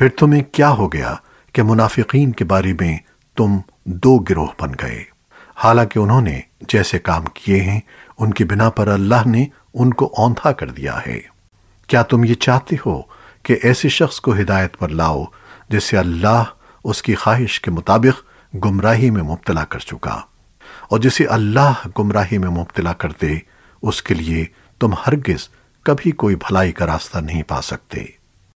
پھر تمہیں کیا ہو گیا کہ منافقین کے بارے میں تم دو گروہ بن گئے؟ حالانکہ انہوں نے جیسے کام کیے ہیں، ان کی بنا پر اللہ نے ان کو اوندھا کر دیا ہے۔ کیا تم یہ چاہتے ہو کہ ایسے شخص کو ہدایت پر لاؤ جسے اللہ اس کی خواہش کے مطابق گمراہی میں مبتلا کر چکا؟ اور جسے اللہ گمراہی میں مبتلا کر دے، اس کے لیے تم ہرگز کبھی کوئی بھلائی کا راستہ نہیں پا سکتے۔